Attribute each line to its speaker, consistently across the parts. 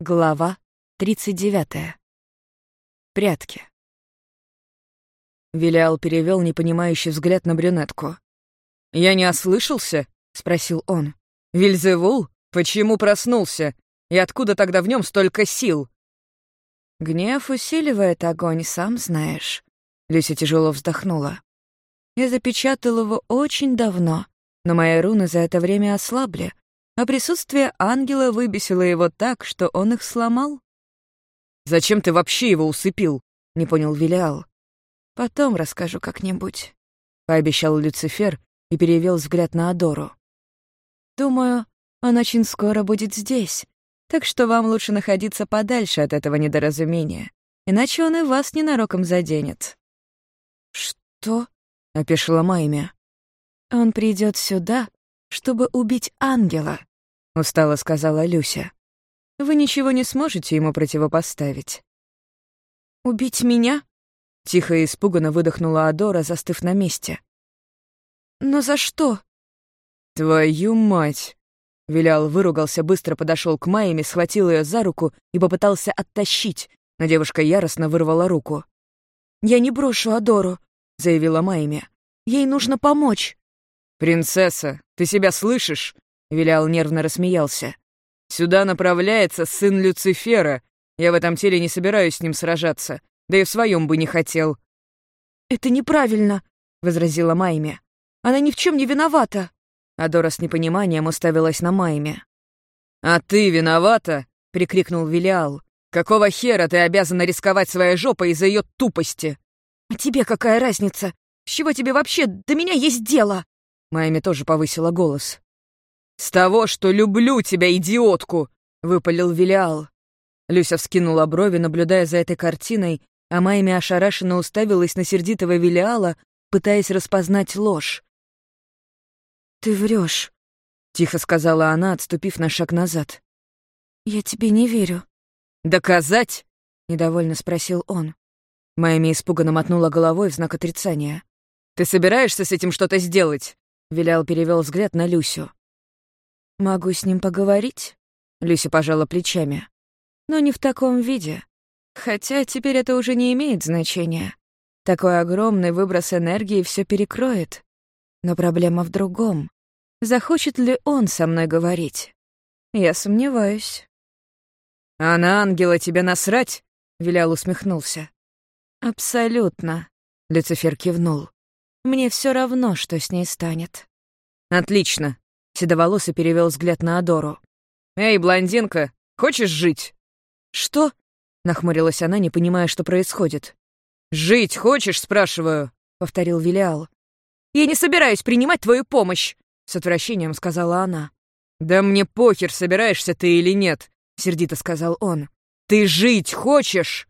Speaker 1: Глава 39. Прятки. Вилиал перевел непонимающий взгляд на брюнетку. «Я не ослышался?» — спросил он. «Вильзевул? Почему проснулся? И откуда тогда в нем столько сил?» «Гнев усиливает огонь, сам знаешь». Люся тяжело вздохнула. «Я запечатал его очень давно, но мои руны за это время ослабли, а присутствие ангела выбесило его так, что он их сломал.
Speaker 2: «Зачем ты вообще его усыпил?» — не понял Вилиал.
Speaker 1: «Потом расскажу как-нибудь», — пообещал Люцифер и перевел взгляд на Адору. «Думаю, он очень скоро будет здесь, так что вам лучше находиться подальше от этого недоразумения, иначе он и вас ненароком заденет».
Speaker 2: «Что?» — опешила Майми.
Speaker 1: «Он придет сюда, чтобы убить ангела», — устало сказала Люся. «Вы ничего не сможете ему противопоставить».
Speaker 2: «Убить меня?» — тихо и испуганно выдохнула Адора, застыв на месте. «Но за что?»
Speaker 1: «Твою мать!» Вилял выругался, быстро подошел к Майме, схватил ее за руку и попытался оттащить, но девушка яростно вырвала руку.
Speaker 2: «Я не брошу Адору», — заявила Майме. «Ей нужно помочь».
Speaker 1: «Принцесса, ты себя слышишь?» Вилял нервно рассмеялся. «Сюда направляется сын Люцифера. Я в этом теле не собираюсь с ним сражаться, да и в своем бы не хотел».
Speaker 2: «Это неправильно», — возразила Майме. «Она ни в чем не виновата».
Speaker 1: Адора с непониманием уставилась на Майме. «А ты виновата?» — прикрикнул Вилиал. «Какого хера ты обязана рисковать своей жопой из-за ее тупости?»
Speaker 2: «А тебе какая разница? С чего тебе вообще до меня есть дело?»
Speaker 1: Майми тоже повысила голос. «С того, что люблю тебя, идиотку!» — выпалил Вилиал. Люся вскинула брови, наблюдая за этой картиной, а Майми ошарашенно уставилась на сердитого Вилиала, пытаясь распознать ложь.
Speaker 2: «Ты врешь,
Speaker 1: тихо сказала она, отступив на шаг назад.
Speaker 2: «Я тебе не верю».
Speaker 1: «Доказать?» — недовольно спросил он. Майми испуганно мотнула головой в знак отрицания. «Ты собираешься с этим что-то сделать?» Вилял перевел взгляд на Люсю.
Speaker 2: «Могу с ним поговорить?»
Speaker 1: Люся пожала плечами.
Speaker 2: «Но не в таком виде. Хотя теперь это уже не имеет значения. Такой огромный выброс энергии все перекроет. Но проблема в другом. Захочет ли он со мной говорить? Я сомневаюсь».
Speaker 1: «А на ангела тебе насрать?» — Вилял усмехнулся.
Speaker 2: «Абсолютно», — Люцифер кивнул. «Мне все равно, что с ней станет».
Speaker 1: «Отлично. Седоволосый перевел взгляд на Адору. «Эй, блондинка, хочешь жить?»
Speaker 2: «Что?» — нахмурилась она, не понимая, что происходит.
Speaker 1: «Жить хочешь?» — спрашиваю, — повторил Вилиал.
Speaker 2: «Я не собираюсь принимать твою помощь», — с отвращением сказала она.
Speaker 1: «Да мне похер, собираешься ты или нет», — сердито сказал он. «Ты жить хочешь?»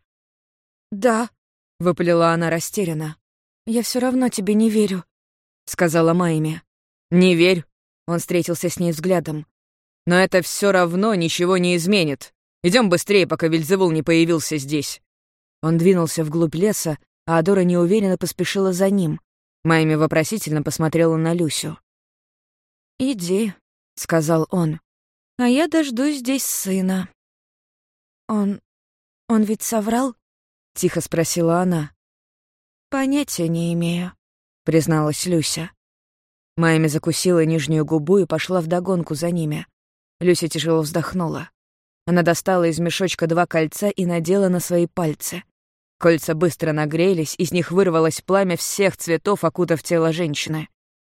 Speaker 2: «Да», — выпалила она растерянно. «Я все равно тебе не верю», — сказала Майми.
Speaker 1: «Не верь, он встретился с ней взглядом. «Но это все равно ничего не изменит. Идем быстрее, пока Вильзевул не появился здесь». Он двинулся вглубь леса, а Адора неуверенно поспешила за ним. Майми вопросительно посмотрела на Люсю.
Speaker 2: «Иди», — сказал он, — «а я дождусь здесь сына». «Он... он ведь соврал?» — тихо спросила она. «Понятия не имею», — призналась Люся.
Speaker 1: Майми закусила нижнюю губу и пошла вдогонку за ними. Люся тяжело вздохнула. Она достала из мешочка два кольца и надела на свои пальцы. Кольца быстро нагрелись, из них вырвалось пламя всех цветов, окутав тело женщины.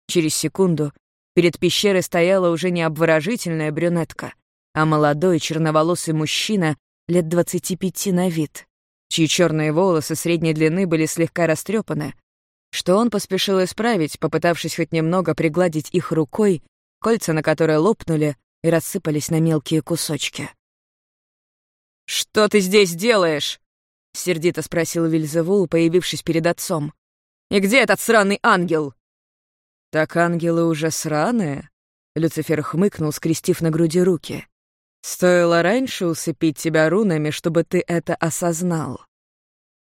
Speaker 1: Через секунду перед пещерой стояла уже не обворожительная брюнетка, а молодой черноволосый мужчина лет двадцати пяти на вид, чьи черные волосы средней длины были слегка растрепаны, что он поспешил исправить, попытавшись хоть немного пригладить их рукой, кольца на которые лопнули и рассыпались на мелкие кусочки. «Что ты здесь делаешь?» — сердито спросил Вильзевул, появившись перед отцом. «И где этот сраный ангел?» «Так ангелы уже сраные?» — Люцифер хмыкнул, скрестив на груди руки. «Стоило раньше усыпить тебя рунами, чтобы ты это осознал».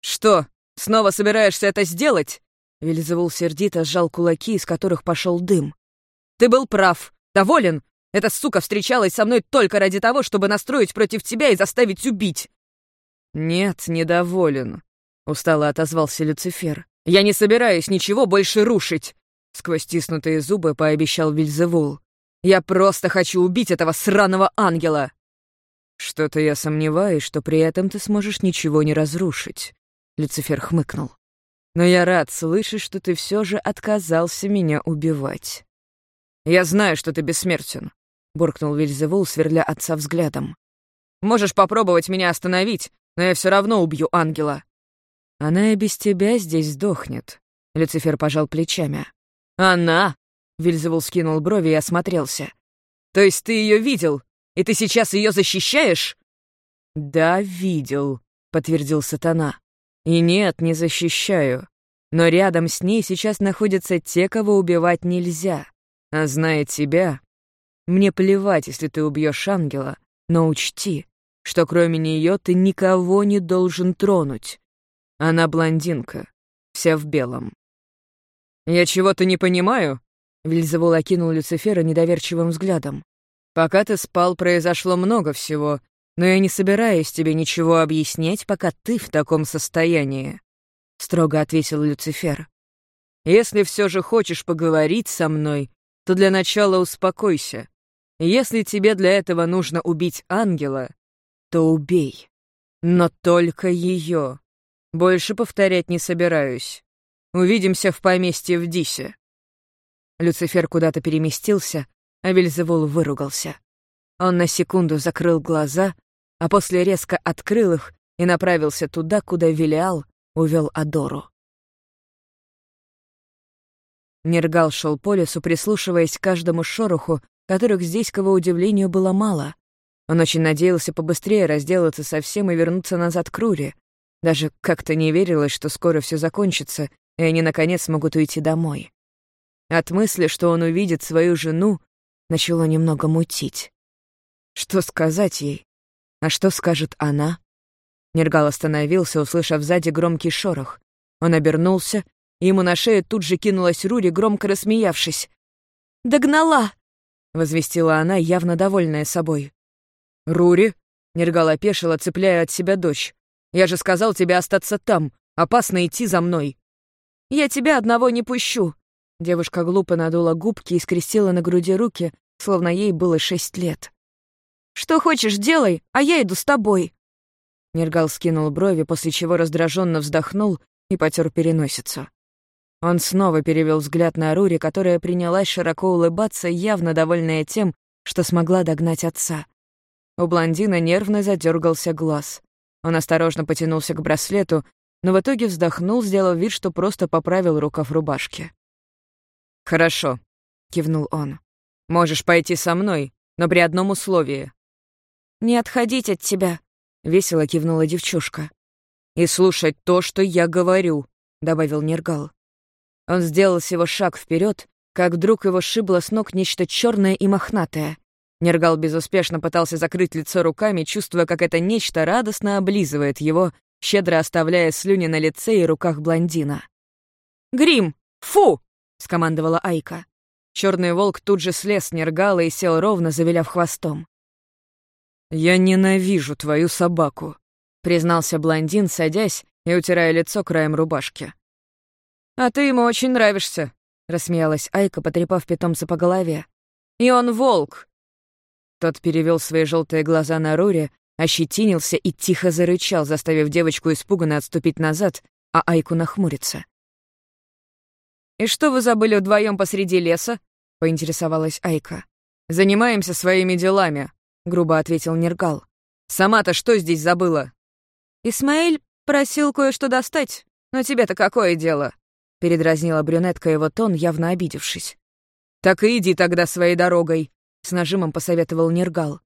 Speaker 1: «Что, снова собираешься это сделать?» Вельзевул сердито сжал кулаки, из которых пошел дым. «Ты был прав. Доволен? Эта сука встречалась со мной только ради того, чтобы настроить против тебя и заставить убить!» «Нет, недоволен», — устало отозвался Люцифер. «Я не собираюсь ничего больше рушить!» Сквозь стиснутые зубы пообещал Вильзевул. «Я просто хочу убить этого сраного ангела!» «Что-то я сомневаюсь, что при этом ты сможешь ничего не разрушить», — Люцифер хмыкнул. «Но я рад слышать, что ты все же отказался меня убивать». «Я знаю, что ты бессмертен», — буркнул Вильзевул, сверля отца взглядом. «Можешь попробовать меня остановить, но я все равно убью ангела». «Она и без тебя здесь сдохнет», — Люцифер пожал плечами. «Она?» — Вильзевул скинул брови и осмотрелся. «То есть ты ее видел? И ты сейчас ее защищаешь?» «Да, видел», — подтвердил сатана. «И нет, не защищаю. Но рядом с ней сейчас находятся те, кого убивать нельзя. А зная тебя, мне плевать, если ты убьешь ангела, но учти, что кроме нее ты никого не должен тронуть. Она блондинка, вся в белом». «Я чего-то не понимаю?» Вильзевул окинул Люцифера недоверчивым взглядом. Пока ты спал, произошло много всего, но я не собираюсь тебе ничего объяснять, пока ты в таком состоянии», — строго ответил Люцифер. «Если все же хочешь поговорить со мной, то для начала успокойся. Если тебе для этого нужно убить ангела, то убей. Но только ее. Больше повторять не собираюсь. Увидимся в поместье в Дисе». Люцифер куда-то переместился, а Вельзевул выругался. Он на секунду закрыл глаза, а после резко открыл их и направился туда, куда Велиал увел Адору. Нергал шел по лесу, прислушиваясь к каждому шороху, которых здесь, к его удивлению, было мало. Он очень надеялся побыстрее разделаться со всем и вернуться назад к Руре. Даже как-то не верилось, что скоро все закончится, и они, наконец, смогут уйти домой. От мысли, что он увидит свою жену, начало немного мутить. Что сказать ей? А что скажет она? Нергал остановился, услышав сзади громкий шорох. Он обернулся, и ему на шею тут же кинулась Рури, громко рассмеявшись. «Догнала!» — возвестила она, явно довольная собой. «Рури?» — Нергал опешила, цепляя от себя дочь. «Я же сказал тебе остаться там. Опасно идти за мной». «Я тебя одного не пущу», Девушка глупо надула губки и скрестила на груди руки, словно ей было шесть лет. «Что хочешь, делай, а я иду с тобой». Нергал скинул брови, после чего раздраженно вздохнул и потер переносицу. Он снова перевел взгляд на Рури, которая принялась широко улыбаться, явно довольная тем, что смогла догнать отца. У блондина нервно задергался глаз. Он осторожно потянулся к браслету, но в итоге вздохнул, сделав вид, что просто поправил рукав рубашки. «Хорошо», — кивнул он. «Можешь пойти со мной, но при одном условии».
Speaker 2: «Не отходить от тебя», — весело кивнула девчушка.
Speaker 1: «И слушать то, что я говорю», — добавил Нергал. Он сделал всего шаг вперед, как вдруг его шибло с ног нечто черное и мохнатое. Нергал безуспешно пытался закрыть лицо руками, чувствуя, как это нечто радостно облизывает его, щедро оставляя слюни на лице и руках блондина. «Грим! Фу!» — скомандовала Айка. Черный волк тут же слез с нергала и сел ровно, завиляв хвостом. «Я ненавижу твою собаку», — признался блондин, садясь и утирая лицо краем рубашки. «А ты ему очень нравишься», — рассмеялась Айка, потрепав питомца по голове. «И он волк!» Тот перевел свои желтые глаза на Рури, ощетинился и тихо зарычал, заставив девочку испуганно отступить назад, а Айку нахмуриться. «И что вы забыли вдвоем посреди леса?» — поинтересовалась Айка. «Занимаемся своими делами», — грубо ответил Нергал. «Сама-то что здесь забыла?» «Исмаэль просил кое-что достать, но тебе-то какое дело?» — передразнила брюнетка его тон, явно обидевшись. «Так и иди тогда своей дорогой», — с нажимом посоветовал Нергал.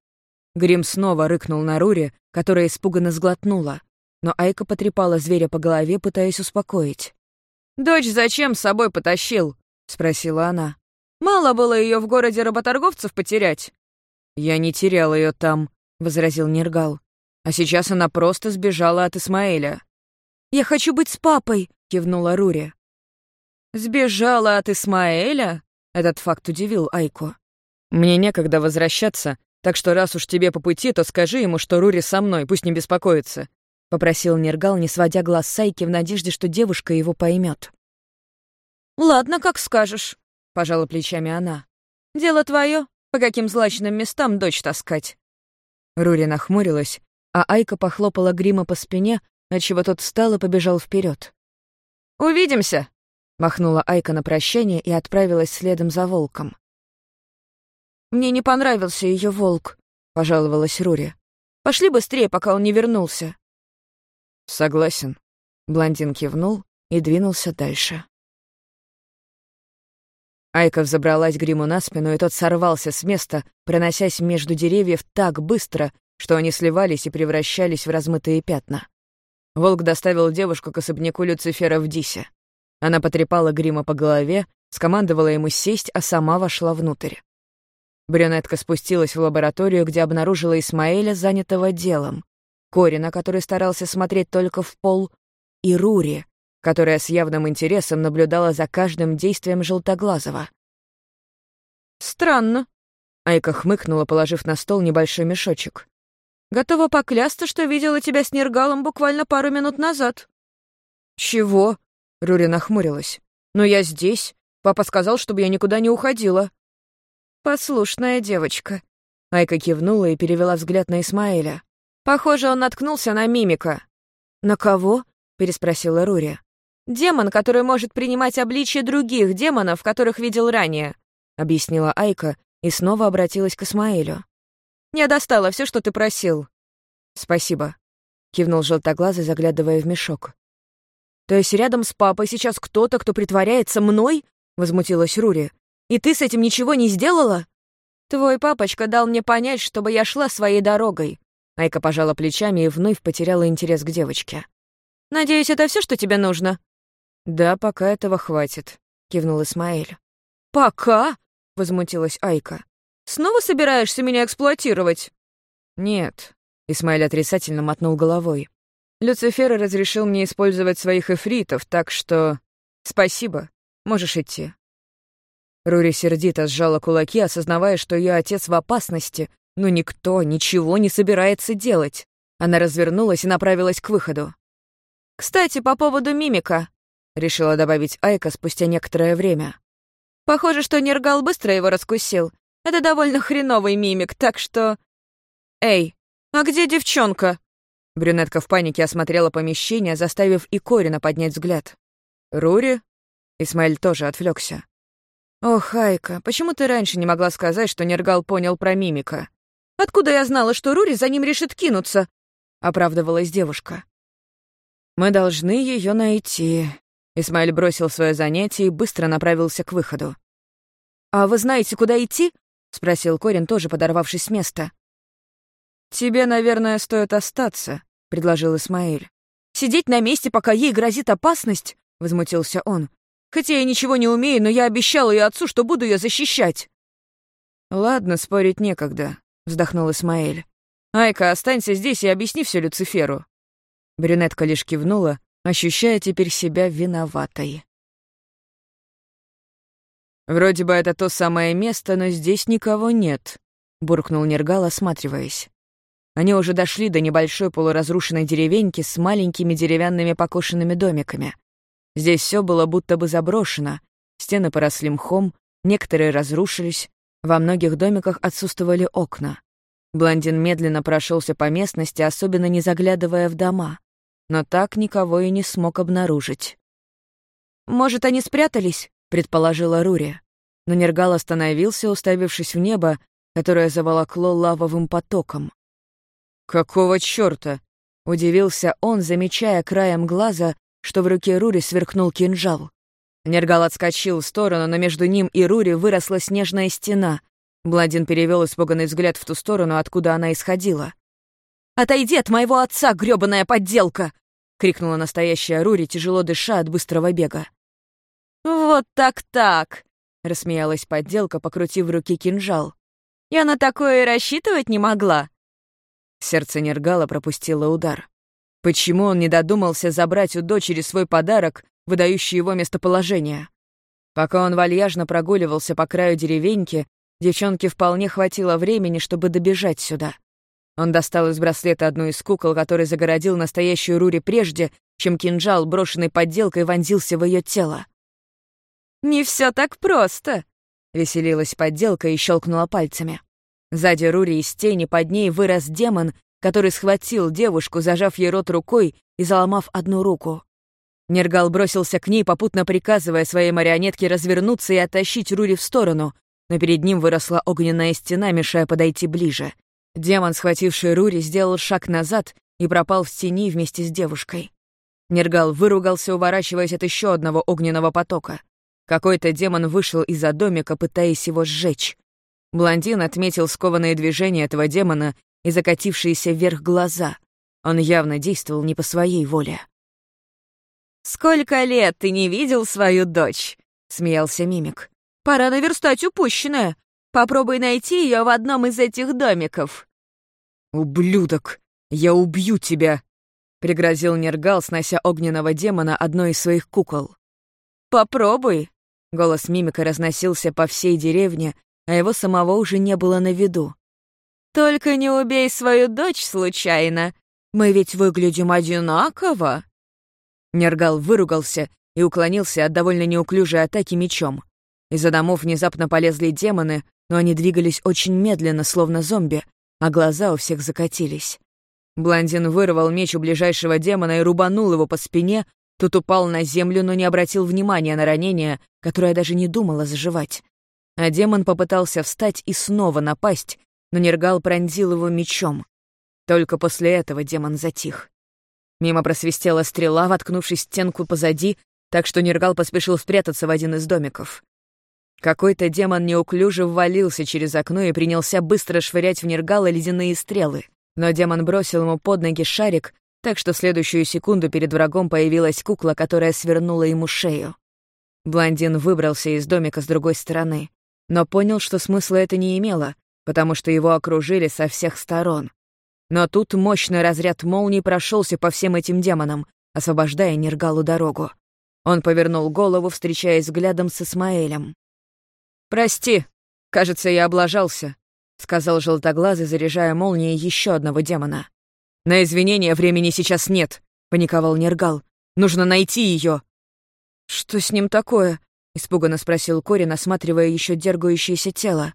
Speaker 1: Грим снова рыкнул на Рури, которая испуганно сглотнула, но Айка потрепала зверя по голове, пытаясь успокоить. «Дочь зачем с собой потащил?» — спросила она. «Мало было ее в городе работорговцев потерять». «Я не терял ее там», — возразил Нергал. «А сейчас она просто сбежала от Исмаэля». «Я хочу быть с папой», — кивнула Рури. «Сбежала от Исмаэля?» — этот факт удивил Айку. Мне некогда возвращаться, так что раз уж тебе по пути, то скажи ему, что Рури со мной, пусть не беспокоится», — попросил Нергал, не сводя глаз Сайки в надежде, что девушка его поймет.
Speaker 2: «Ладно, как скажешь», — пожала плечами она. «Дело твое, по каким злачным местам дочь таскать».
Speaker 1: Рури нахмурилась, а Айка похлопала грима по спине, отчего тот встал и побежал вперед.
Speaker 2: «Увидимся!»
Speaker 1: — махнула Айка на прощание и отправилась следом за волком.
Speaker 2: «Мне не понравился ее волк», — пожаловалась Рури. «Пошли быстрее, пока он не вернулся».
Speaker 1: «Согласен», — блондин кивнул и двинулся дальше. Айка взобралась гриму на спину, и тот сорвался с места, проносясь между деревьев так быстро, что они сливались и превращались в размытые пятна. Волк доставил девушку к особняку Люцифера в Дисе. Она потрепала грима по голове, скомандовала ему сесть, а сама вошла внутрь. Брюнетка спустилась в лабораторию, где обнаружила Исмаэля, занятого делом, Корина, который старался смотреть только в пол, и Рури, которая с явным интересом наблюдала за каждым действием Желтоглазого.
Speaker 2: «Странно», —
Speaker 1: Айка хмыкнула, положив на стол небольшой мешочек.
Speaker 2: «Готова поклясться, что видела тебя с Нергалом буквально пару минут назад».
Speaker 1: «Чего?» — Рури нахмурилась. «Но я здесь. Папа сказал, чтобы я никуда не уходила».
Speaker 2: «Послушная девочка», —
Speaker 1: Айка кивнула и перевела взгляд на Исмаэля.
Speaker 2: «Похоже, он наткнулся на мимика».
Speaker 1: «На кого?» — переспросила Рури.
Speaker 2: «Демон, который может принимать обличие других демонов, которых видел ранее», — объяснила Айка и снова обратилась к Исмаэлю. «Я достала все, что ты просил».
Speaker 1: «Спасибо», — кивнул желтоглазый, заглядывая в мешок.
Speaker 2: «То есть рядом с папой сейчас кто-то, кто притворяется мной?» — возмутилась Рури. «И ты с этим ничего не сделала?» «Твой папочка дал мне понять, чтобы я шла своей дорогой».
Speaker 1: Айка пожала плечами и вновь потеряла интерес к девочке.
Speaker 2: «Надеюсь, это все, что тебе нужно?»
Speaker 1: «Да, пока этого хватит», — кивнул Исмаэль.
Speaker 2: «Пока?» — возмутилась Айка. «Снова собираешься меня эксплуатировать?»
Speaker 1: «Нет», — Исмаэль отрицательно мотнул головой. «Люцифер разрешил мне использовать своих эфритов, так что... Спасибо, можешь идти». Рури сердито сжала кулаки, осознавая, что ее отец в опасности, но никто ничего не собирается делать. Она развернулась и направилась к выходу.
Speaker 2: «Кстати, по поводу мимика», — решила добавить Айка спустя некоторое время. «Похоже, что Нергал быстро его раскусил. Это довольно хреновый мимик, так что...» «Эй, а где девчонка?»
Speaker 1: Брюнетка в панике осмотрела помещение, заставив и Корина поднять взгляд. «Рури?» Исмаэль тоже отвлекся. «Ох, Айка, почему ты раньше не могла сказать, что Нергал понял про мимика?»
Speaker 2: «Откуда я знала, что Рури за ним решит кинуться?»
Speaker 1: — оправдывалась девушка. «Мы должны ее найти», Исмаэль бросил свое занятие и быстро направился к выходу.
Speaker 2: «А вы знаете, куда идти?»
Speaker 1: — спросил Корин, тоже подорвавшись с места. «Тебе, наверное, стоит остаться», — предложил Исмаэль.
Speaker 2: «Сидеть на месте, пока ей грозит опасность?» — возмутился он. «Хотя я ничего не умею, но я обещал ее отцу, что буду ее защищать».
Speaker 1: «Ладно, спорить некогда», — вздохнул Исмаэль. «Айка, останься здесь и объясни все Люциферу». Брюнетка лишь кивнула, ощущая теперь себя виноватой. «Вроде бы это то самое место, но здесь никого нет», — буркнул Нергал, осматриваясь. Они уже дошли до небольшой полуразрушенной деревеньки с маленькими деревянными покошенными домиками. Здесь все было будто бы заброшено, стены поросли мхом, некоторые разрушились, во многих домиках отсутствовали окна. Блондин медленно прошелся по местности, особенно не заглядывая в дома но так никого и не смог обнаружить.
Speaker 2: «Может, они спрятались?» — предположила Рури.
Speaker 1: Но Нергал остановился, уставившись в небо, которое заволокло лавовым потоком. «Какого чёрта?» — удивился он, замечая краем глаза, что в руке Рури сверкнул кинжал. Нергал отскочил в сторону, но между ним и Рури выросла снежная стена. Бладин перевел испуганный взгляд в ту сторону, откуда она исходила.
Speaker 2: «Отойди от моего отца, грёбаная подделка!»
Speaker 1: — крикнула настоящая Рури, тяжело дыша от быстрого бега.
Speaker 2: «Вот так-так!»
Speaker 1: — рассмеялась подделка, покрутив в руке кинжал.
Speaker 2: «Я на такое и рассчитывать не могла!»
Speaker 1: Сердце Нергала пропустило удар. Почему он не додумался забрать у дочери свой подарок, выдающий его местоположение? Пока он вальяжно прогуливался по краю деревеньки, Девчонке вполне хватило времени, чтобы добежать сюда. Он достал из браслета одну из кукол, который загородил настоящую Рури прежде, чем кинжал, брошенный подделкой, вонзился в ее тело. «Не все так просто», — веселилась подделка и щелкнула пальцами. Сзади Рури из тени под ней вырос демон, который схватил девушку, зажав ей рот рукой и заломав одну руку. Нергал бросился к ней, попутно приказывая своей марионетке развернуться и оттащить Рури в сторону, но перед ним выросла огненная стена, мешая подойти ближе. Демон, схвативший Рури, сделал шаг назад и пропал в тени вместе с девушкой. Нергал выругался, уворачиваясь от еще одного огненного потока. Какой-то демон вышел из-за домика, пытаясь его сжечь. Блондин отметил скованные движения этого демона и закатившиеся вверх глаза. Он явно действовал не по своей воле.
Speaker 2: «Сколько лет ты не видел свою дочь?» — смеялся мимик. «Пора наверстать упущенное. Попробуй найти ее в одном из этих домиков».
Speaker 1: «Ублюдок! Я убью тебя!» — пригрозил Нергал, снося огненного демона одной из своих кукол.
Speaker 2: «Попробуй!»
Speaker 1: — голос мимика разносился по всей деревне, а его самого уже не было на виду.
Speaker 2: «Только не убей свою дочь случайно. Мы ведь выглядим одинаково!»
Speaker 1: Нергал выругался и уклонился от довольно неуклюжей атаки мечом. Из-за домов внезапно полезли демоны, но они двигались очень медленно, словно зомби, а глаза у всех закатились. Блондин вырвал меч у ближайшего демона и рубанул его по спине, тот упал на землю, но не обратил внимания на ранение, которое даже не думало заживать. А демон попытался встать и снова напасть, но Нергал пронзил его мечом. Только после этого демон затих. Мимо просвистела стрела, воткнувшись в стенку позади, так что Нергал поспешил спрятаться в один из домиков. Какой-то демон неуклюже ввалился через окно и принялся быстро швырять в Нергала ледяные стрелы. Но демон бросил ему под ноги шарик, так что в следующую секунду перед врагом появилась кукла, которая свернула ему шею. Блондин выбрался из домика с другой стороны, но понял, что смысла это не имело, потому что его окружили со всех сторон. Но тут мощный разряд молний прошелся по всем этим демонам, освобождая Нергалу дорогу. Он повернул голову, встречаясь взглядом с Исмаэлем. «Прости, кажется, я облажался», — сказал желтоглазый, заряжая молнией еще одного демона. «На извинения времени сейчас нет», — паниковал Нергал. «Нужно найти ее. «Что с ним такое?» — испуганно спросил Корин, осматривая еще дергающееся тело.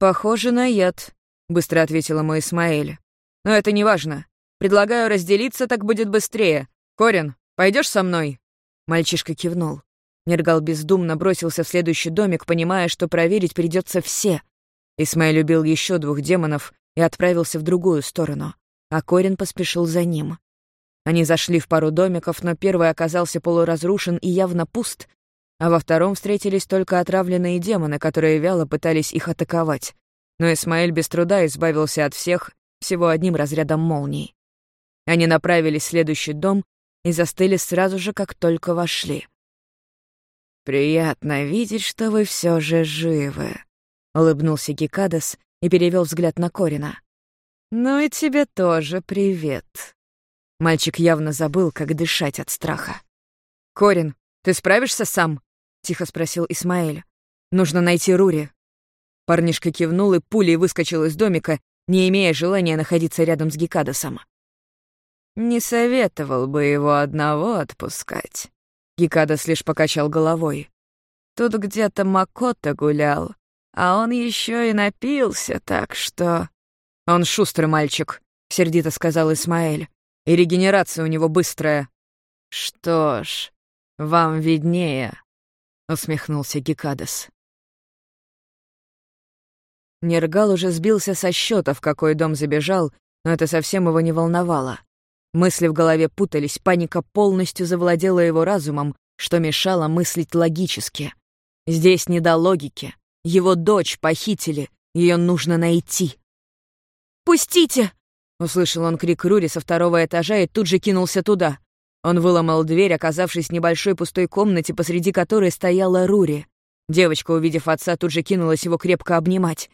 Speaker 1: «Похоже на яд», — быстро ответила мой Исмаэль. «Но это не важно. Предлагаю разделиться, так будет быстрее. Корин, пойдешь со мной?» Мальчишка кивнул. Нергал бездумно бросился в следующий домик, понимая, что проверить придется все. Исмаэль любил еще двух демонов и отправился в другую сторону, а Корин поспешил за ним. Они зашли в пару домиков, но первый оказался полуразрушен и явно пуст, а во втором встретились только отравленные демоны, которые вяло пытались их атаковать. Но Исмаэль без труда избавился от всех всего одним разрядом молний. Они направились в следующий дом и застыли сразу же, как только вошли. «Приятно видеть, что вы все же живы», — улыбнулся Гекадас и перевел взгляд на Корина. «Ну и тебе тоже привет». Мальчик явно забыл, как дышать от страха. «Корин, ты справишься сам?» — тихо спросил Исмаэль. «Нужно найти Рури». Парнишка кивнул и пулей выскочил из домика, не имея желания находиться рядом с Гекадасом. «Не советовал бы его одного отпускать», Гекадас лишь покачал головой. Тут где-то Макота гулял, а он еще и напился, так что... Он шустрый мальчик, сердито сказал Исмаэль. И регенерация у него быстрая. Что ж, вам виднее, усмехнулся Гекадас. Нергал уже сбился со счета, в какой дом забежал, но это совсем его не волновало. Мысли в голове путались, паника полностью завладела его разумом, что мешало мыслить логически. Здесь не до логики. Его дочь похитили, ее нужно найти.
Speaker 2: «Пустите!»
Speaker 1: — услышал он крик Рури со второго этажа и тут же кинулся туда. Он выломал дверь, оказавшись в небольшой пустой комнате, посреди которой стояла Рури. Девочка, увидев отца, тут же кинулась его крепко обнимать.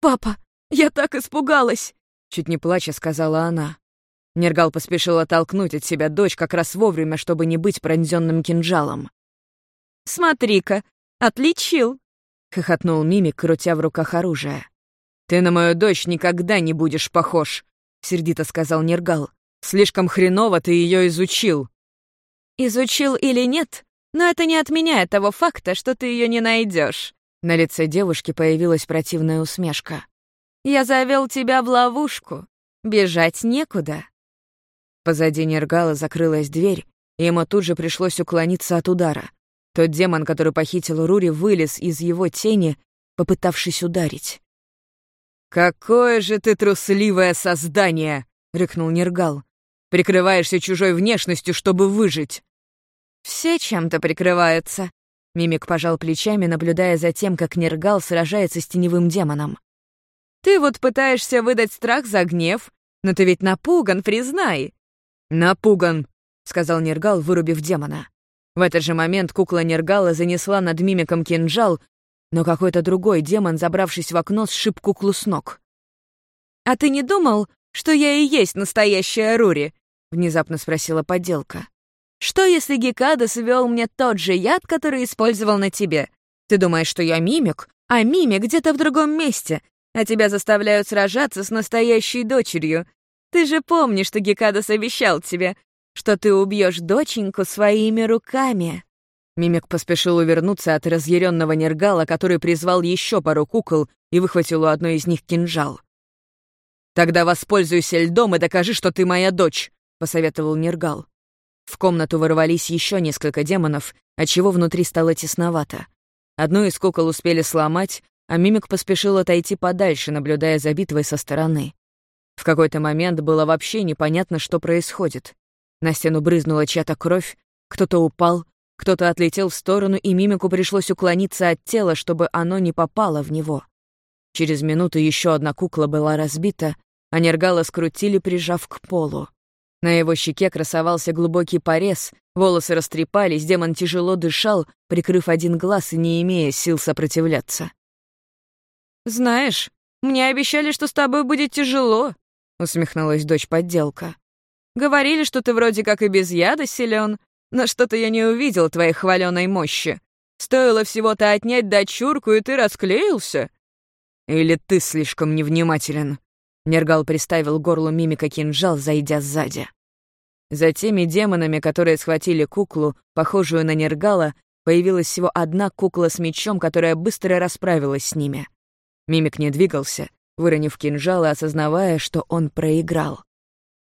Speaker 2: «Папа, я так испугалась!»
Speaker 1: — чуть не плача сказала она. Нергал поспешил оттолкнуть от себя дочь как раз вовремя, чтобы не быть пронзенным кинжалом.
Speaker 2: «Смотри-ка, отличил!»
Speaker 1: — хохотнул Мимик, крутя в руках оружие. «Ты на мою дочь никогда не будешь похож», — сердито сказал Нергал. «Слишком хреново ты ее изучил».
Speaker 2: «Изучил или нет, но это не отменяет того факта, что ты ее не найдешь. На лице девушки появилась противная усмешка. «Я завел тебя в ловушку. Бежать некуда».
Speaker 1: Позади Нергала закрылась дверь, и ему тут же пришлось уклониться от удара. Тот демон, который похитил Рури, вылез из его тени, попытавшись ударить. «Какое же ты трусливое создание!» — рыкнул Нергал. «Прикрываешься чужой внешностью, чтобы выжить!»
Speaker 2: «Все чем-то прикрываются», — Мимик пожал плечами, наблюдая за тем, как Нергал сражается с теневым демоном. «Ты вот пытаешься выдать страх за гнев, но ты ведь напуган, признай!»
Speaker 1: «Напуган», — сказал Нергал, вырубив демона. В этот же момент кукла Нергала занесла над мимиком кинжал, но какой-то другой демон, забравшись в окно, сшиб куклу с ног.
Speaker 2: «А ты не думал, что я и есть настоящая Рури?» — внезапно спросила подделка. «Что, если Гекадас ввел мне тот же яд, который использовал на тебе? Ты думаешь, что я мимик, а мимик где-то в другом месте, а тебя заставляют сражаться с настоящей дочерью? Ты же помнишь, что Гекадас обещал тебе, что ты убьешь доченьку своими руками».
Speaker 1: Мимик поспешил увернуться от разъяренного Нергала, который призвал еще пару кукол и выхватил у одной из них кинжал. «Тогда воспользуйся льдом и докажи, что ты моя дочь», — посоветовал Нергал. В комнату ворвались еще несколько демонов, отчего внутри стало тесновато. Одну из кукол успели сломать, а Мимик поспешил отойти подальше, наблюдая за битвой со стороны. В какой-то момент было вообще непонятно, что происходит. На стену брызнула чья-то кровь, кто-то упал, кто-то отлетел в сторону, и мимику пришлось уклониться от тела, чтобы оно не попало в него. Через минуту еще одна кукла была разбита, а Нергала скрутили, прижав к полу. На его щеке красовался глубокий порез, волосы растрепались, демон тяжело дышал, прикрыв один глаз и не имея сил сопротивляться.
Speaker 2: «Знаешь, мне обещали, что с тобой будет тяжело», — усмехнулась дочь подделка. «Говорили, что ты вроде как и без яда силен, но что-то я не увидел твоей хваленой мощи. Стоило всего-то отнять дочурку, и ты расклеился?»
Speaker 1: «Или ты слишком невнимателен?» Нергал приставил горлу мимика кинжал, зайдя сзади. За теми демонами, которые схватили куклу, похожую на Нергала, появилась всего одна кукла с мечом, которая быстро расправилась с ними. Мимик не двигался, выронив кинжал и осознавая, что он проиграл.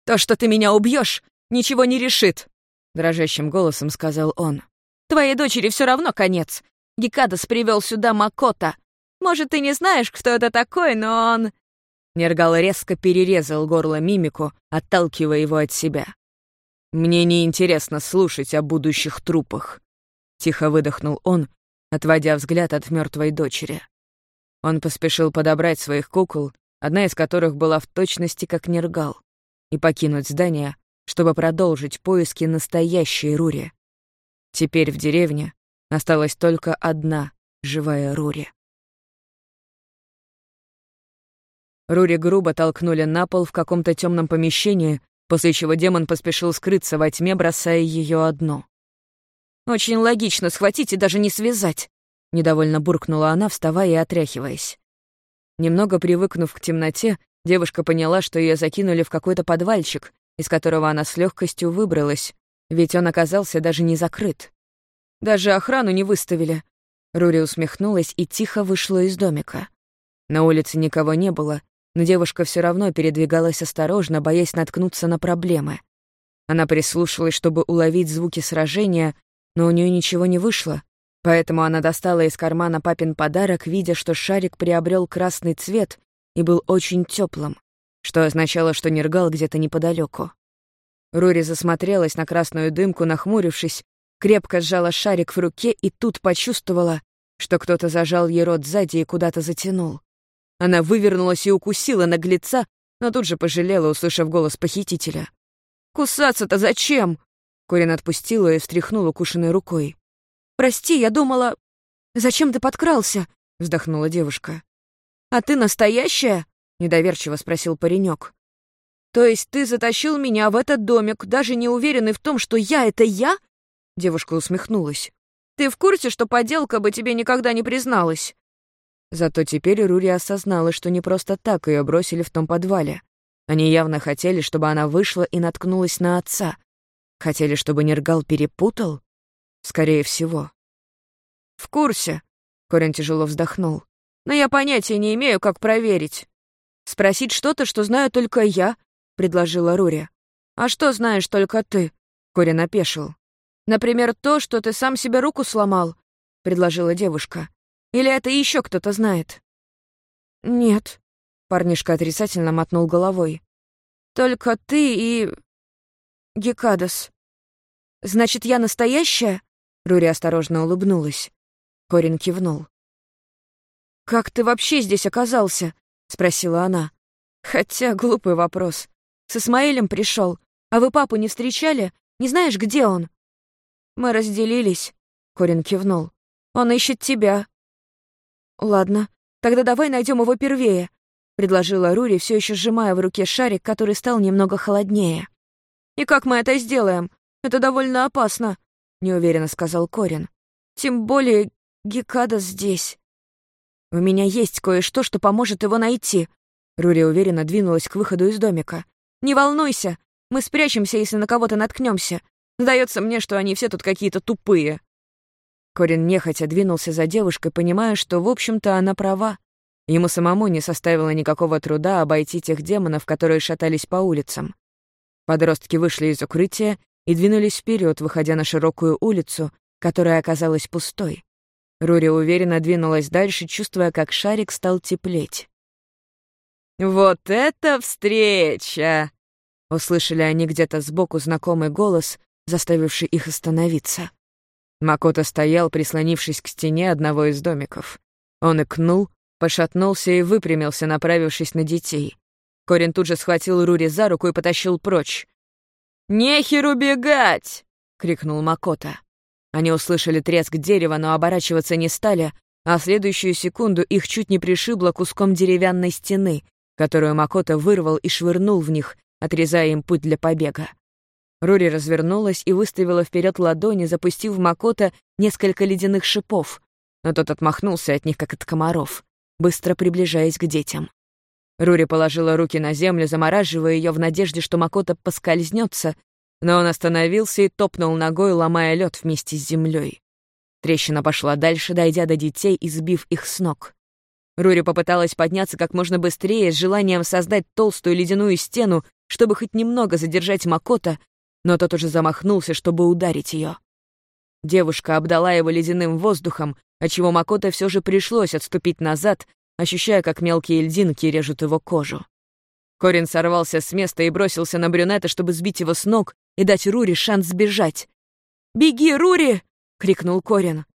Speaker 2: «То, что ты меня убьешь, ничего не решит!»
Speaker 1: — дрожащим голосом сказал он.
Speaker 2: «Твоей дочери все равно конец. Гекадас привел сюда Макота. Может, ты не знаешь, кто это такой, но он...»
Speaker 1: Нергал резко перерезал горло мимику, отталкивая его от себя. «Мне не интересно слушать о будущих трупах», — тихо выдохнул он, отводя взгляд от мертвой дочери. Он поспешил подобрать своих кукол, одна из которых была в точности как Нергал, и покинуть здание, чтобы продолжить поиски настоящей Рури. Теперь в деревне осталась только одна живая Рури. Рури грубо толкнули на пол в каком-то темном помещении, после чего демон поспешил скрыться во тьме, бросая ее одну.
Speaker 2: «Очень логично схватить и даже не связать», — недовольно буркнула она, вставая и отряхиваясь.
Speaker 1: Немного привыкнув к темноте, девушка поняла, что ее закинули в какой-то подвальчик, из которого она с легкостью выбралась, ведь он оказался даже не закрыт. Даже охрану не выставили. Рури усмехнулась и тихо вышла из домика. На улице никого не было, но девушка все равно передвигалась осторожно, боясь наткнуться на проблемы. Она прислушалась, чтобы уловить звуки сражения, но у нее ничего не вышло, поэтому она достала из кармана папин подарок, видя, что шарик приобрел красный цвет и был очень теплым что означало, что Нергал где-то неподалеку. Рури засмотрелась на красную дымку, нахмурившись, крепко сжала шарик в руке и тут почувствовала, что кто-то зажал ей рот сзади и куда-то затянул. Она вывернулась и укусила наглеца, но тут же пожалела, услышав голос похитителя.
Speaker 2: «Кусаться-то зачем?»
Speaker 1: Корин отпустила и встряхнула укушенной рукой.
Speaker 2: «Прости, я думала...» «Зачем ты подкрался?» — вздохнула девушка. «А ты настоящая?» недоверчиво спросил паренек. То есть ты затащил меня в этот домик, даже не уверенный в том, что я — это я? Девушка усмехнулась. Ты в курсе, что подделка бы тебе никогда не призналась?
Speaker 1: Зато теперь Рури осознала, что не просто так ее бросили в том подвале. Они явно хотели, чтобы она вышла и наткнулась на отца. Хотели, чтобы Нергал перепутал? Скорее всего. «В курсе», — Корин тяжело вздохнул. «Но я понятия не имею, как проверить». «Спросить что-то, что знаю только я», — предложила Рури. «А что знаешь только ты?» — Корин опешил. «Например, то, что ты сам себе руку сломал», — предложила девушка. «Или это еще кто-то знает?» «Нет», — парнишка отрицательно мотнул головой. «Только ты и... Гекадас». «Значит, я настоящая?» Рури осторожно улыбнулась. Корин кивнул. «Как ты вообще здесь оказался?» — спросила она. «Хотя глупый вопрос. С Исмаилем пришел, а вы папу не встречали? Не знаешь, где он?» «Мы разделились», — Корин кивнул. «Он ищет тебя». «Ладно, тогда давай найдем его первее», — предложила Рури, все еще сжимая в руке шарик, который стал немного холоднее. «И как мы это сделаем? Это довольно опасно», — неуверенно сказал Корин. «Тем более Гекада здесь». «У меня есть кое-что, что поможет его найти», — Рури уверенно двинулась к выходу из домика. «Не волнуйся, мы спрячемся, если на кого-то наткнемся. Сдается мне, что они все тут какие-то тупые». Корин нехотя двинулся за девушкой, понимая, что, в общем-то, она права. Ему самому не составило никакого труда обойти тех демонов, которые шатались по улицам. Подростки вышли из укрытия и двинулись вперед, выходя на широкую улицу, которая оказалась пустой. Рури уверенно двинулась дальше, чувствуя, как шарик стал теплеть. «Вот это встреча!» Услышали они где-то сбоку знакомый голос, заставивший их остановиться. Макото стоял, прислонившись к стене одного из домиков. Он икнул, пошатнулся и выпрямился, направившись на детей. Корин тут же схватил Рури за руку и потащил прочь. «Нехер убегать!» — крикнул Макото. Они услышали треск дерева, но оборачиваться не стали, а в следующую секунду их чуть не пришибло куском деревянной стены, которую Макото вырвал и швырнул в них, отрезая им путь для побега. Рури развернулась и выставила вперед ладони, запустив в Макото несколько ледяных шипов, но тот отмахнулся от них, как от комаров, быстро приближаясь к детям. Рури положила руки на землю, замораживая ее в надежде, что Макото поскользнется, но он остановился и топнул ногой, ломая лед вместе с землей. Трещина пошла дальше, дойдя до детей и сбив их с ног. Рури попыталась подняться как можно быстрее, с желанием создать толстую ледяную стену, чтобы хоть немного задержать Макота, но тот уже замахнулся, чтобы ударить ее. Девушка обдала его ледяным воздухом, отчего Макота все же пришлось отступить назад, ощущая, как мелкие льдинки режут его кожу. Корин сорвался с места и бросился на брюнета, чтобы сбить его с ног и дать Рури шанс сбежать. «Беги, Рури!» — крикнул Корин.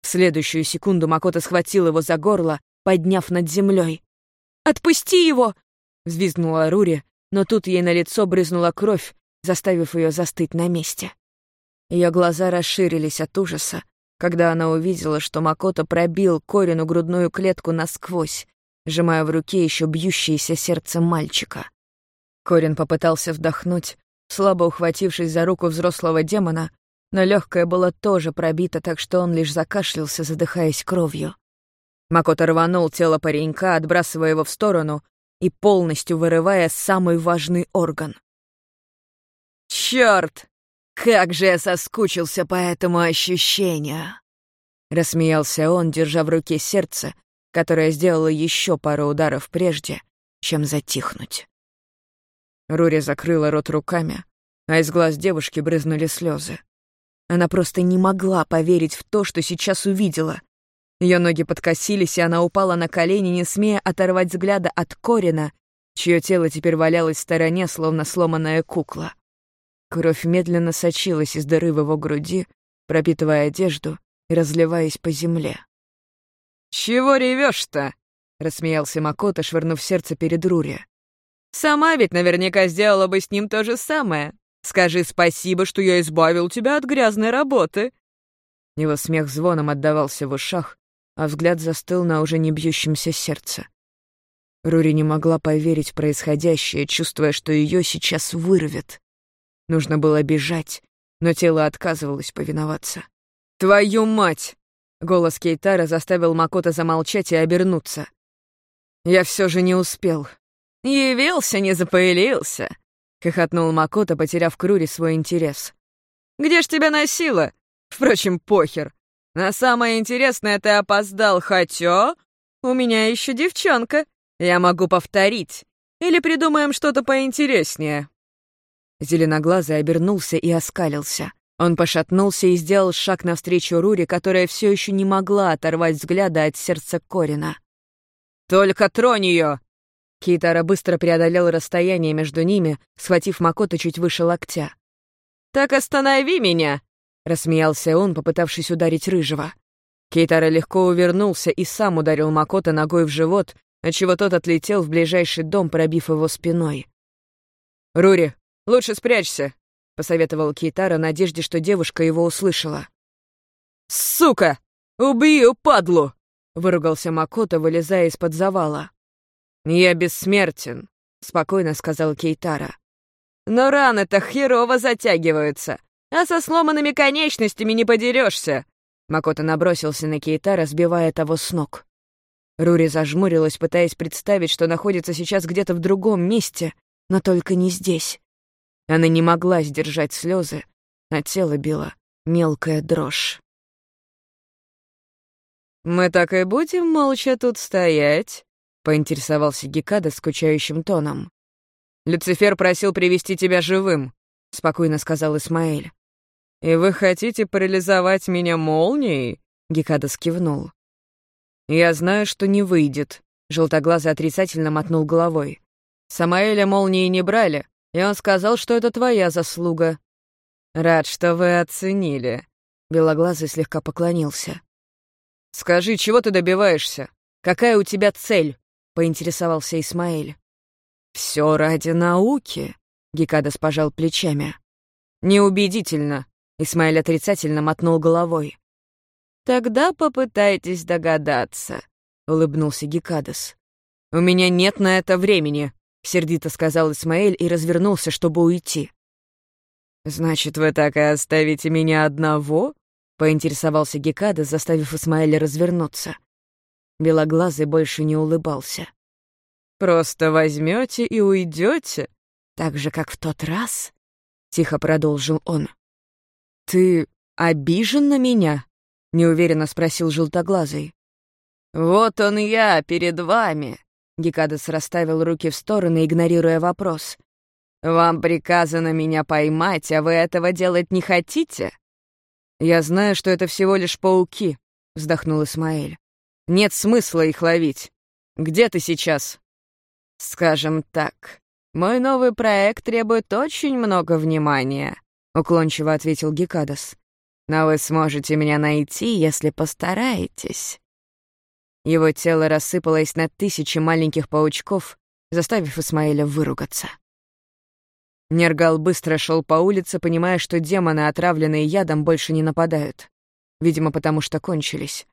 Speaker 1: В следующую секунду Макота схватил его за горло, подняв над землей. «Отпусти его!» — взвизгнула Рури, но тут ей на лицо брызнула кровь, заставив ее застыть на месте. Ее глаза расширились от ужаса, когда она увидела, что Макото пробил Корину грудную клетку насквозь, сжимая в руке еще бьющееся сердце мальчика. Корин попытался вдохнуть, слабо ухватившись за руку взрослого демона, но легкое было тоже пробито, так что он лишь закашлялся, задыхаясь кровью. Макото рванул тело паренька, отбрасывая его в сторону и полностью вырывая самый важный орган. «Чёрт! Как же я соскучился по этому ощущению!» Рассмеялся он, держа в руке сердце, которое сделало еще пару ударов прежде, чем затихнуть. Рури закрыла рот руками, а из глаз девушки брызнули слезы. Она просто не могла поверить в то, что сейчас увидела. Ее ноги подкосились, и она упала на колени, не смея оторвать взгляда от Корина, чье тело теперь валялось в стороне, словно сломанная кукла. Кровь медленно сочилась из дыры в его груди, пропитывая одежду и разливаясь по земле. «Чего ревешь-то?» — рассмеялся Макото, швырнув сердце перед Рури. Сама ведь наверняка сделала бы с ним то же самое. Скажи спасибо, что я избавил тебя от грязной работы». Его смех звоном отдавался в ушах, а взгляд застыл на уже не бьющемся сердце. Рури не могла поверить в происходящее, чувствуя, что ее сейчас вырвет. Нужно было бежать, но тело отказывалось повиноваться. «Твою мать!» — Голос Кейтара заставил Макота замолчать и обернуться. «Я все же не успел». «Явился, не запылился», — хохотнул Макота, потеряв к свой интерес. «Где ж тебя носило? Впрочем, похер. На самое интересное ты опоздал, хотя у меня еще девчонка. Я могу повторить. Или придумаем что-то поинтереснее». Зеленоглазый обернулся и оскалился. Он пошатнулся и сделал шаг навстречу Рури, которая все еще не могла оторвать взгляда от сердца Корина. «Только тронь ее!» Китара быстро преодолел расстояние между ними, схватив Макота чуть выше локтя. «Так останови меня!» — рассмеялся он, попытавшись ударить Рыжего. Кейтара легко увернулся и сам ударил Макота ногой в живот, отчего тот отлетел в ближайший дом, пробив его спиной. «Рури, лучше спрячься!» — посоветовал Кейтара, надежде, что девушка его услышала. «Сука! Убью, падлу!» — выругался Макото, вылезая из-под завала. «Я бессмертен», — спокойно сказал Кейтара. «Но раны-то херово затягиваются, а со сломанными конечностями не подерешься. Макото набросился на Кейтара, сбивая того с ног. Рури зажмурилась, пытаясь представить, что находится сейчас где-то в другом месте, но только не здесь. Она не могла сдержать слезы, а тело било мелкая дрожь. «Мы так и будем молча тут стоять?» — поинтересовался Гекада скучающим тоном. «Люцифер просил привести тебя живым», — спокойно сказал Исмаэль. «И вы хотите парализовать меня молнией?» — Гекада скивнул. «Я знаю, что не выйдет», — желтоглазый отрицательно мотнул головой. «Самаэля молнии не брали, и он сказал, что это твоя заслуга». «Рад, что вы оценили», — Белоглазый слегка поклонился. «Скажи, чего ты добиваешься? Какая у тебя цель?» — поинтересовался Исмаэль. «Все ради науки», — Гекадас пожал плечами. «Неубедительно», — Исмаэль отрицательно мотнул головой. «Тогда попытайтесь догадаться», — улыбнулся Гекадас. «У меня нет на это времени», — сердито сказал Исмаэль и развернулся, чтобы уйти. «Значит, вы так и оставите меня одного?» — поинтересовался Гекада, заставив Исмаэля развернуться. Белоглазый больше не улыбался. «Просто возьмете и уйдете, так же, как в тот раз?» — тихо продолжил он. «Ты обижен на меня?» — неуверенно спросил Желтоглазый. «Вот он я, перед вами!» Гекадас расставил руки в стороны, игнорируя вопрос. «Вам приказано меня поймать, а вы этого делать не хотите?» «Я знаю, что это всего лишь пауки», — вздохнул Исмаэль. «Нет смысла их ловить. Где ты сейчас?» «Скажем так, мой новый проект требует очень много внимания», — уклончиво ответил Гекадас. «Но вы сможете меня найти, если постараетесь». Его тело рассыпалось на тысячи маленьких паучков, заставив Исмаэля выругаться. Нергал быстро шел по улице, понимая, что демоны, отравленные ядом, больше не нападают. Видимо, потому что кончились.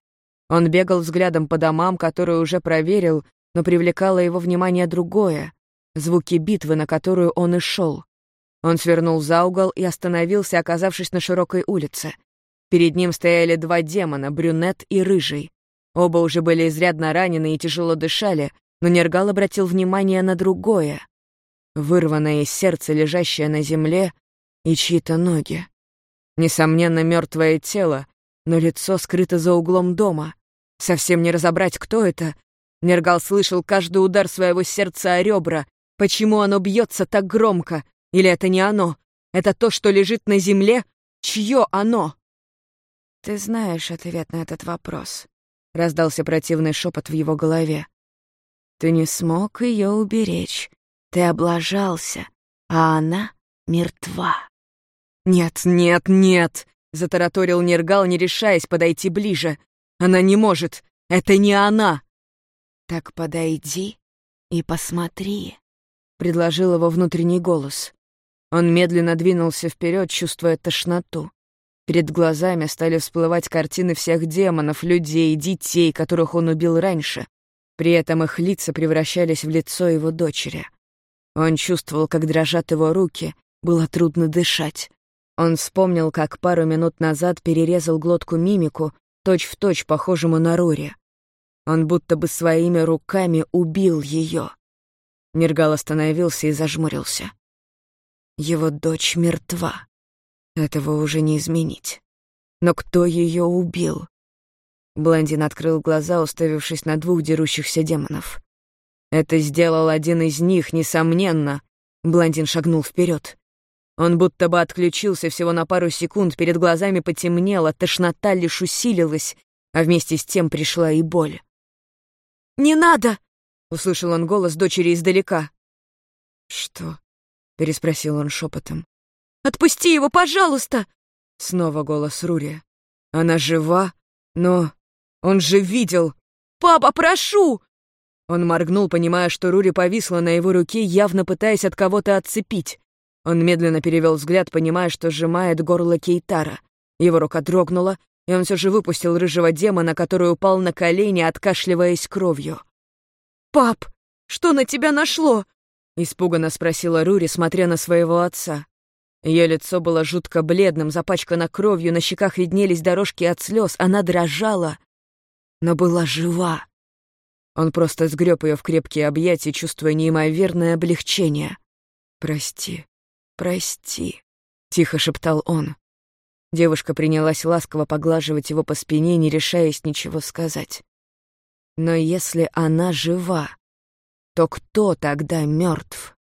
Speaker 1: Он бегал взглядом по домам, которые уже проверил, но привлекало его внимание другое — звуки битвы, на которую он и шел. Он свернул за угол и остановился, оказавшись на широкой улице. Перед ним стояли два демона, брюнет и рыжий. Оба уже были изрядно ранены и тяжело дышали, но Нергал обратил внимание на другое. Вырванное из сердца, лежащее на земле, и чьи-то ноги. Несомненно, мертвое тело, но лицо скрыто за углом дома. Совсем не разобрать, кто это. Нергал слышал каждый удар своего сердца о ребра. Почему оно бьется так громко? Или это не оно? Это то, что лежит на земле? Чье оно? «Ты знаешь ответ на этот вопрос», — раздался противный шепот в его голове. «Ты не смог ее уберечь. Ты облажался, а она мертва». «Нет, нет, нет!» — затараторил Нергал, не решаясь подойти ближе. «Она не может! Это не она!» «Так подойди и посмотри», — предложил его внутренний голос. Он медленно двинулся вперед, чувствуя тошноту. Перед глазами стали всплывать картины всех демонов, людей, детей, которых он убил раньше. При этом их лица превращались в лицо его дочери. Он чувствовал, как дрожат его руки, было трудно дышать. Он вспомнил, как пару минут назад перерезал глотку мимику, точь-в-точь точь похожему на Рури. Он будто бы своими руками убил ее. Нергал остановился и зажмурился. Его дочь мертва. Этого уже не изменить. Но кто ее убил? Блондин открыл глаза, уставившись на двух дерущихся демонов. Это сделал один из них, несомненно. Блондин шагнул вперед. Он будто бы отключился всего на пару секунд, перед глазами потемнело, тошнота лишь усилилась, а вместе с тем пришла и боль. «Не надо!» — услышал он голос дочери издалека. «Что?» — переспросил он шепотом. «Отпусти его, пожалуйста!» Снова голос Рури. «Она жива, но он же видел!» «Папа, прошу!» Он моргнул, понимая, что Рури повисла на его руке, явно пытаясь от кого-то отцепить. Он медленно перевел взгляд, понимая, что сжимает горло Кейтара. Его рука дрогнула, и он все же выпустил рыжего демона, который упал на колени, откашливаясь кровью. «Пап, что на тебя нашло?» — испуганно спросила Рури, смотря на своего отца. Ее лицо было жутко бледным, запачкано кровью, на щеках виднелись дорожки от слез, она дрожала, но была жива. Он просто сгреб ее в крепкие объятия, чувствуя неимоверное облегчение. «Прости, прости», — тихо шептал он. Девушка принялась ласково поглаживать его по спине, не решаясь ничего сказать. Но если она жива, то кто тогда мертв?